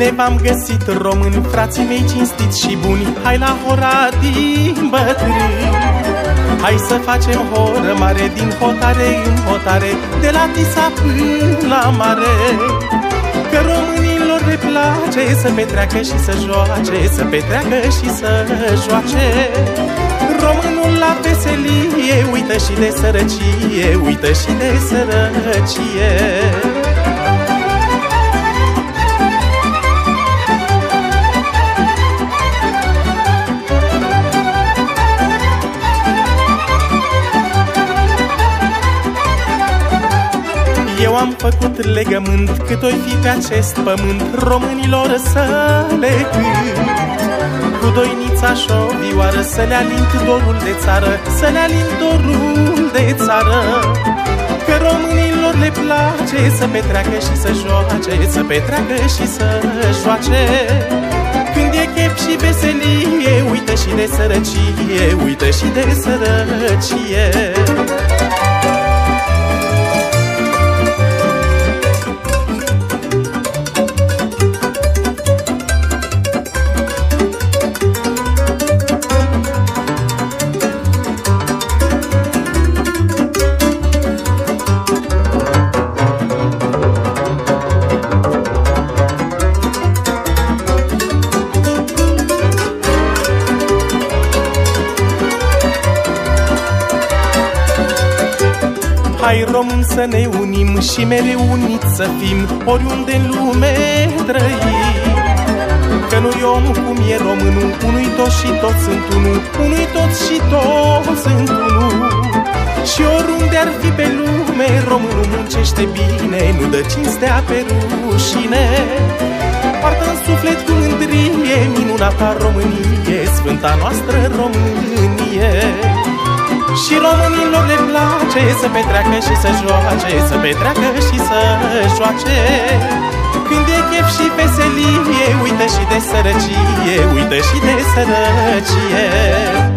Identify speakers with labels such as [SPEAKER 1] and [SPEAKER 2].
[SPEAKER 1] Bine v-am găsit români, frații mei cinstiți și buni. Hai la hora din bătrâni. Hai să facem horă mare din hotare în hotare De la Tisa până la mare. Că românilor le place să petreacă și să joace Să petreacă și să joace. Românul la veselie uită și de sărăcie Uită și de sărăcie am făcut legământ cât oi fi pe acest pământ Românilor să le cânt Cu doinița și o vioară Să le alint dorul de țară Să le alint dorul de țară. Că românilor le place Să petreacă și să joace Să petreacă și să joace. Când e chef și veselie Uită și de sărăcie Uită și de sărăcie Hai român să ne unim și mereu uniți să fim Oriunde în lume trăim. Că nu-i om cum e românul Unui toți și toți sunt unul Unui toți și toți sunt unul. Și oriunde ar fi pe lume Românul muncește bine Nu dă cinstea pe rușine. Poartă în suflet cu mândrie Minunata Românie Sfânta noastră Românie și românilor le place să petreacă și să joace Să petreacă și să joace. Când e chef și veselie Uită și de sărăcie Uită și de sărăcie